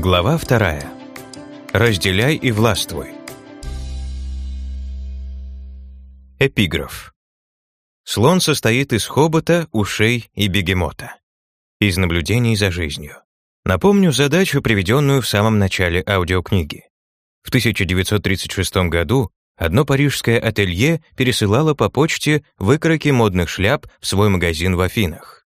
Глава вторая. Разделяй и властвуй. Эпиграф. Слон состоит из хобота, ушей и бегемота. Из наблюдений за жизнью. Напомню задачу, приведенную в самом начале аудиокниги. В 1936 году одно парижское ателье пересылало по почте выкроки модных шляп в свой магазин в Афинах.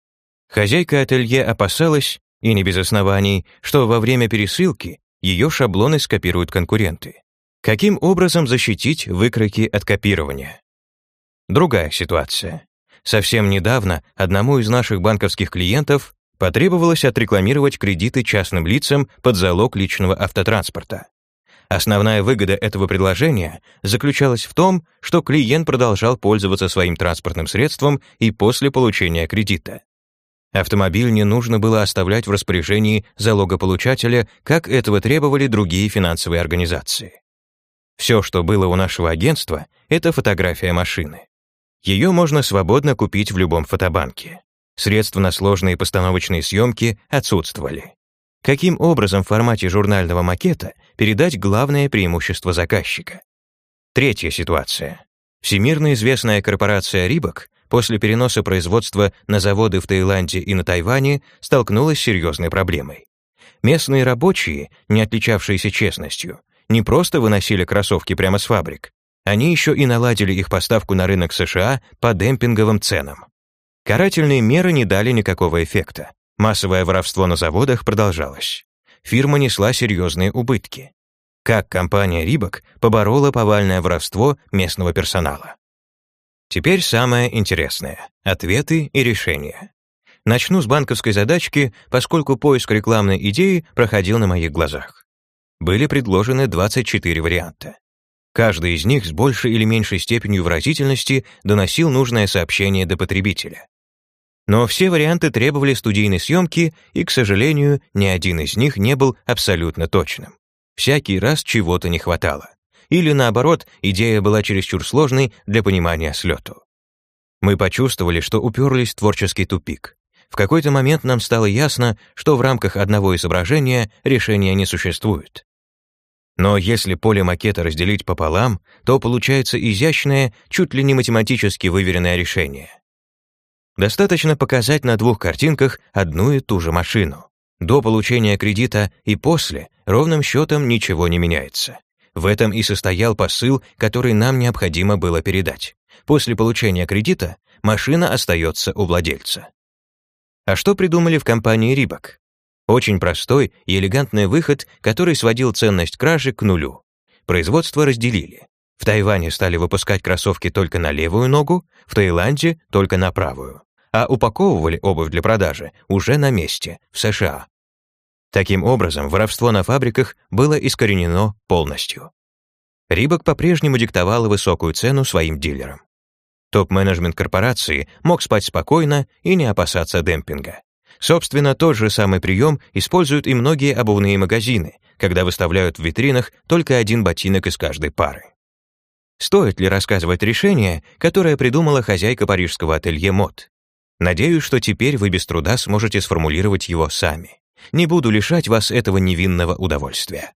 Хозяйка ателье опасалась, и не без оснований, что во время пересылки ее шаблоны скопируют конкуренты. Каким образом защитить выкройки от копирования? Другая ситуация. Совсем недавно одному из наших банковских клиентов потребовалось отрекламировать кредиты частным лицам под залог личного автотранспорта. Основная выгода этого предложения заключалась в том, что клиент продолжал пользоваться своим транспортным средством и после получения кредита. Автомобиль не нужно было оставлять в распоряжении залогополучателя, как этого требовали другие финансовые организации. Все, что было у нашего агентства, это фотография машины. Ее можно свободно купить в любом фотобанке. Средства на сложные постановочные съемки отсутствовали. Каким образом в формате журнального макета передать главное преимущество заказчика? Третья ситуация. Всемирно известная корпорация Рибок после переноса производства на заводы в Таиланде и на Тайване столкнулась с серьезной проблемой. Местные рабочие, не отличавшиеся честностью, не просто выносили кроссовки прямо с фабрик, они еще и наладили их поставку на рынок США по демпинговым ценам. Карательные меры не дали никакого эффекта. Массовое воровство на заводах продолжалось. Фирма несла серьезные убытки. Как компания Рибок поборола повальное воровство местного персонала? Теперь самое интересное — ответы и решения. Начну с банковской задачки, поскольку поиск рекламной идеи проходил на моих глазах. Были предложены 24 варианта. Каждый из них с большей или меньшей степенью выразительности доносил нужное сообщение до потребителя. Но все варианты требовали студийной съемки, и, к сожалению, ни один из них не был абсолютно точным. Всякий раз чего-то не хватало или наоборот, идея была чересчур сложной для понимания слету. Мы почувствовали, что уперлись в творческий тупик. В какой-то момент нам стало ясно, что в рамках одного изображения решения не существует. Но если поле макета разделить пополам, то получается изящное, чуть ли не математически выверенное решение. Достаточно показать на двух картинках одну и ту же машину. До получения кредита и после ровным счетом ничего не меняется. В этом и состоял посыл, который нам необходимо было передать. После получения кредита машина остается у владельца. А что придумали в компании Рибок? Очень простой и элегантный выход, который сводил ценность кражи к нулю. Производство разделили. В Тайване стали выпускать кроссовки только на левую ногу, в Таиланде — только на правую. А упаковывали обувь для продажи уже на месте, в США. Таким образом, воровство на фабриках было искоренено полностью. Рибок по-прежнему диктовала высокую цену своим дилерам. Топ-менеджмент корпорации мог спать спокойно и не опасаться демпинга. Собственно, тот же самый прием используют и многие обувные магазины, когда выставляют в витринах только один ботинок из каждой пары. Стоит ли рассказывать решение, которое придумала хозяйка парижского ателье мод? Надеюсь, что теперь вы без труда сможете сформулировать его сами. Не буду лишать вас этого невинного удовольствия.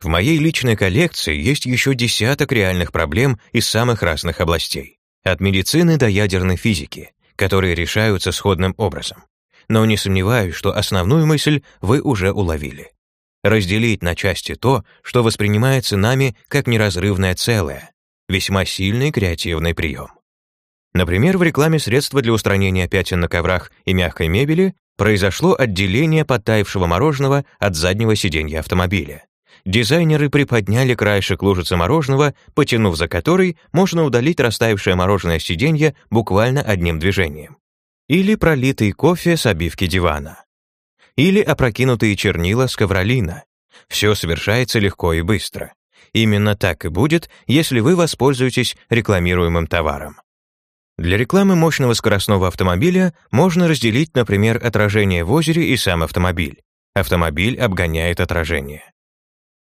В моей личной коллекции есть еще десяток реальных проблем из самых разных областей. От медицины до ядерной физики, которые решаются сходным образом. Но не сомневаюсь, что основную мысль вы уже уловили. Разделить на части то, что воспринимается нами как неразрывное целое. Весьма сильный креативный прием. Например, в рекламе средства для устранения пятен на коврах и мягкой мебели произошло отделение подтаявшего мороженого от заднего сиденья автомобиля. Дизайнеры приподняли краешек лужицы мороженого, потянув за который можно удалить растаявшее мороженое сиденье буквально одним движением. Или пролитый кофе с обивки дивана. Или опрокинутые чернила с ковролина. Все совершается легко и быстро. Именно так и будет, если вы воспользуетесь рекламируемым товаром. Для рекламы мощного скоростного автомобиля можно разделить, например, отражение в озере и сам автомобиль. Автомобиль обгоняет отражение.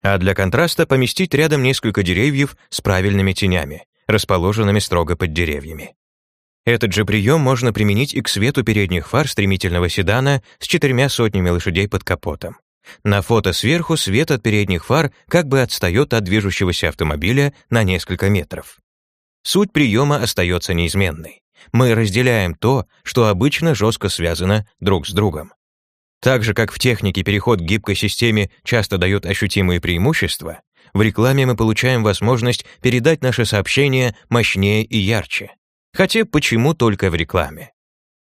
А для контраста поместить рядом несколько деревьев с правильными тенями, расположенными строго под деревьями. Этот же прием можно применить и к свету передних фар стремительного седана с четырьмя сотнями лошадей под капотом. На фото сверху свет от передних фар как бы отстает от движущегося автомобиля на несколько метров. Суть приема остается неизменной. Мы разделяем то, что обычно жестко связано друг с другом. Так же, как в технике переход к гибкой системе часто дает ощутимые преимущества, в рекламе мы получаем возможность передать наше сообщение мощнее и ярче. Хотя почему только в рекламе?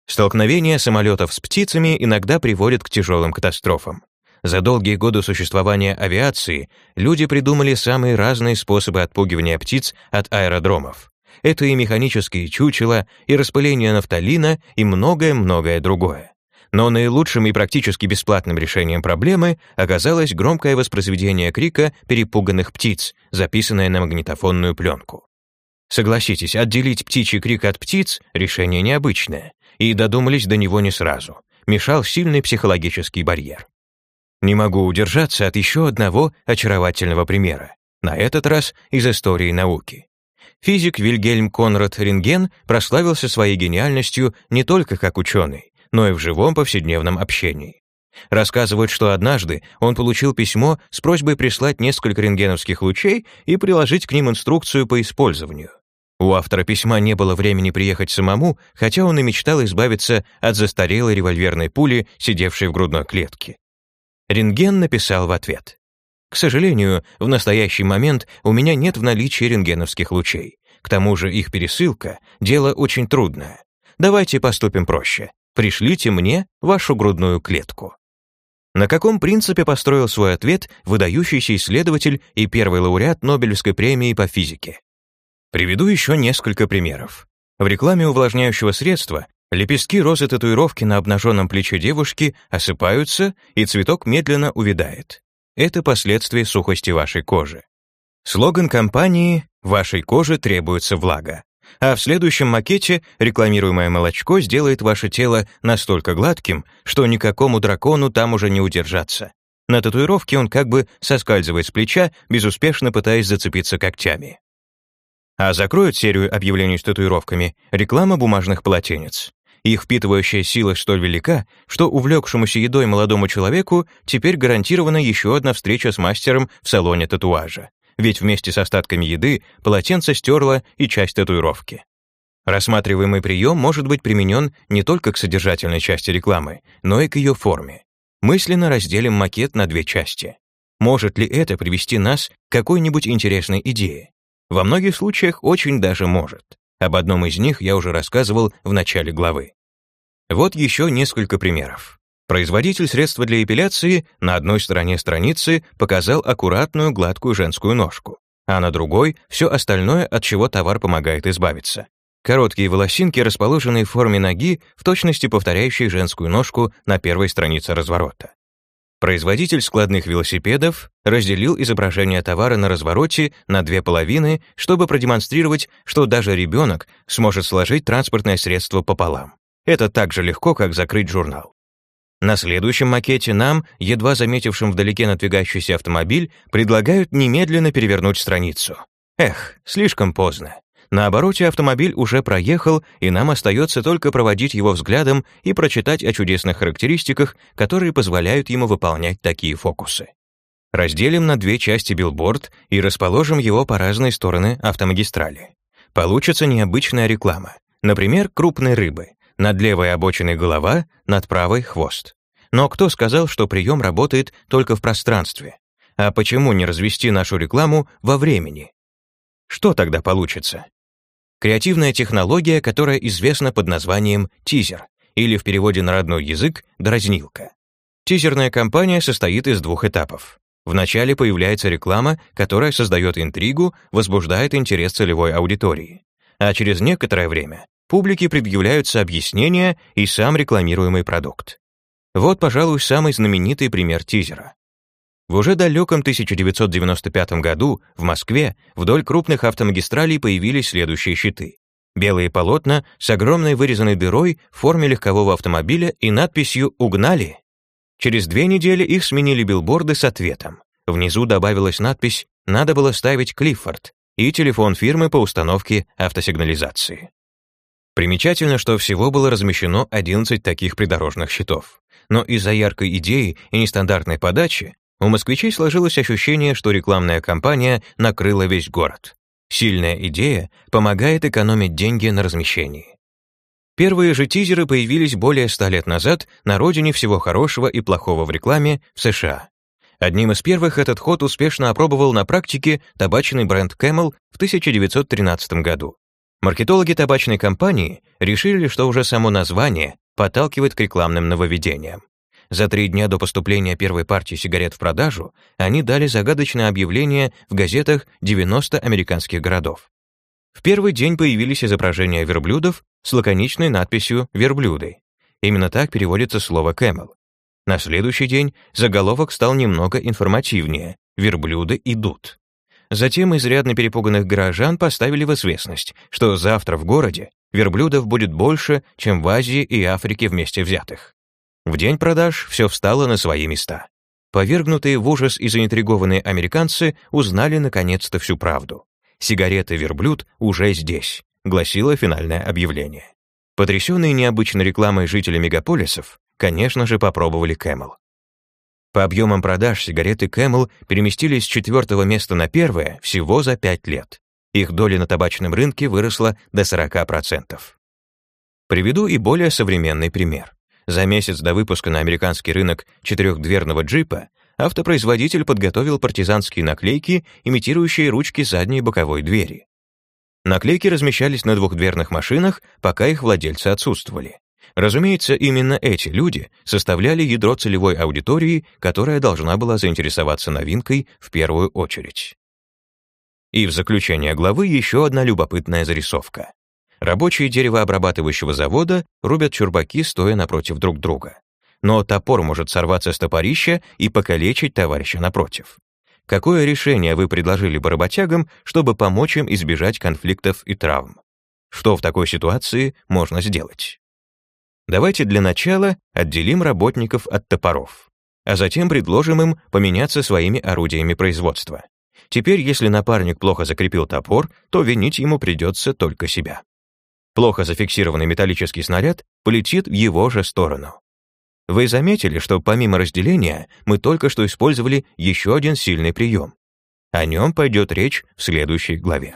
Столкновение самолетов с птицами иногда приводит к тяжелым катастрофам. За долгие годы существования авиации люди придумали самые разные способы отпугивания птиц от аэродромов. Это и механические чучела, и распыление нафталина, и многое-многое другое. Но наилучшим и практически бесплатным решением проблемы оказалось громкое воспроизведение крика перепуганных птиц, записанное на магнитофонную пленку. Согласитесь, отделить птичий крик от птиц — решение необычное, и додумались до него не сразу. Мешал сильный психологический барьер. Не могу удержаться от еще одного очаровательного примера, на этот раз из истории науки. Физик Вильгельм Конрад Рентген прославился своей гениальностью не только как ученый, но и в живом повседневном общении. Рассказывают, что однажды он получил письмо с просьбой прислать несколько рентгеновских лучей и приложить к ним инструкцию по использованию. У автора письма не было времени приехать самому, хотя он и мечтал избавиться от застарелой револьверной пули, сидевшей в грудной клетке. Рентген написал в ответ. «К сожалению, в настоящий момент у меня нет в наличии рентгеновских лучей. К тому же их пересылка — дело очень трудное. Давайте поступим проще. Пришлите мне вашу грудную клетку». На каком принципе построил свой ответ выдающийся исследователь и первый лауреат Нобелевской премии по физике? Приведу еще несколько примеров. В рекламе увлажняющего средства лепестки розы татуировки на обнаженном плече девушки осыпаются, и цветок медленно увядает. Это последствия сухости вашей кожи. Слоган компании «Вашей коже требуется влага». А в следующем макете рекламируемое молочко сделает ваше тело настолько гладким, что никакому дракону там уже не удержаться. На татуировке он как бы соскальзывает с плеча, безуспешно пытаясь зацепиться когтями а закроют серию объявлений с татуировками реклама бумажных полотенец. Их впитывающая сила столь велика, что увлекшемуся едой молодому человеку теперь гарантирована еще одна встреча с мастером в салоне татуажа. Ведь вместе с остатками еды полотенце стерло и часть татуировки. Рассматриваемый прием может быть применен не только к содержательной части рекламы, но и к ее форме. Мысленно разделим макет на две части. Может ли это привести нас к какой-нибудь интересной идее? Во многих случаях очень даже может. Об одном из них я уже рассказывал в начале главы. Вот еще несколько примеров. Производитель средства для эпиляции на одной стороне страницы показал аккуратную гладкую женскую ножку, а на другой — все остальное, от чего товар помогает избавиться. Короткие волосинки, расположенные в форме ноги, в точности повторяющие женскую ножку на первой странице разворота. Производитель складных велосипедов разделил изображение товара на развороте на две половины, чтобы продемонстрировать, что даже ребенок сможет сложить транспортное средство пополам. Это так же легко, как закрыть журнал. На следующем макете нам, едва заметившим вдалеке надвигающийся автомобиль, предлагают немедленно перевернуть страницу. Эх, слишком поздно. На обороте автомобиль уже проехал, и нам остается только проводить его взглядом и прочитать о чудесных характеристиках, которые позволяют ему выполнять такие фокусы. Разделим на две части билборд и расположим его по разные стороны автомагистрали. Получится необычная реклама. Например, крупной рыбы. Над левой обочиной голова, над правой — хвост. Но кто сказал, что прием работает только в пространстве? А почему не развести нашу рекламу во времени? Что тогда получится? Креативная технология, которая известна под названием тизер, или в переводе на родной язык дразнилка. Тизерная кампания состоит из двух этапов. Вначале появляется реклама, которая создает интригу, возбуждает интерес целевой аудитории. А через некоторое время публике предъявляются объяснения и сам рекламируемый продукт. Вот, пожалуй, самый знаменитый пример тизера. В уже далеком 1995 году в Москве вдоль крупных автомагистралей появились следующие щиты. Белые полотна с огромной вырезанной дырой в форме легкового автомобиля и надписью «Угнали». Через две недели их сменили билборды с ответом. Внизу добавилась надпись «Надо было ставить Клиффорд» и телефон фирмы по установке автосигнализации. Примечательно, что всего было размещено 11 таких придорожных щитов. но из-за яркой идеи и нестандартной подачи у москвичей сложилось ощущение, что рекламная кампания накрыла весь город. Сильная идея помогает экономить деньги на размещении. Первые же тизеры появились более ста лет назад на родине всего хорошего и плохого в рекламе в США. Одним из первых этот ход успешно опробовал на практике табачный бренд Camel в 1913 году. Маркетологи табачной компании решили, что уже само название подталкивает к рекламным нововведениям. За три дня до поступления первой партии сигарет в продажу они дали загадочное объявление в газетах 90 американских городов. В первый день появились изображения верблюдов с лаконичной надписью «Верблюды». Именно так переводится слово «camel». На следующий день заголовок стал немного информативнее «Верблюды идут». Затем изрядно перепуганных горожан поставили в известность, что завтра в городе верблюдов будет больше, чем в Азии и Африке вместе взятых. В день продаж все встало на свои места. Повергнутые в ужас и заинтригованные американцы узнали наконец-то всю правду. «Сигареты верблюд уже здесь», — гласило финальное объявление. Потрясенные необычной рекламой жители мегаполисов, конечно же, попробовали Camel. По объемам продаж сигареты Camel переместились с четвертого места на первое всего за пять лет. Их доля на табачном рынке выросла до 40%. Приведу и более современный пример. За месяц до выпуска на американский рынок четырехдверного джипа автопроизводитель подготовил партизанские наклейки, имитирующие ручки задней боковой двери. Наклейки размещались на двухдверных машинах, пока их владельцы отсутствовали. Разумеется, именно эти люди составляли ядро целевой аудитории, которая должна была заинтересоваться новинкой в первую очередь. И в заключение главы еще одна любопытная зарисовка. Рабочие деревообрабатывающего завода рубят чурбаки, стоя напротив друг друга. Но топор может сорваться с топорища и покалечить товарища напротив. Какое решение вы предложили бы работягам, чтобы помочь им избежать конфликтов и травм? Что в такой ситуации можно сделать? Давайте для начала отделим работников от топоров, а затем предложим им поменяться своими орудиями производства. Теперь, если напарник плохо закрепил топор, то винить ему придется только себя. Плохо зафиксированный металлический снаряд полетит в его же сторону. Вы заметили, что помимо разделения мы только что использовали еще один сильный прием. О нем пойдет речь в следующей главе.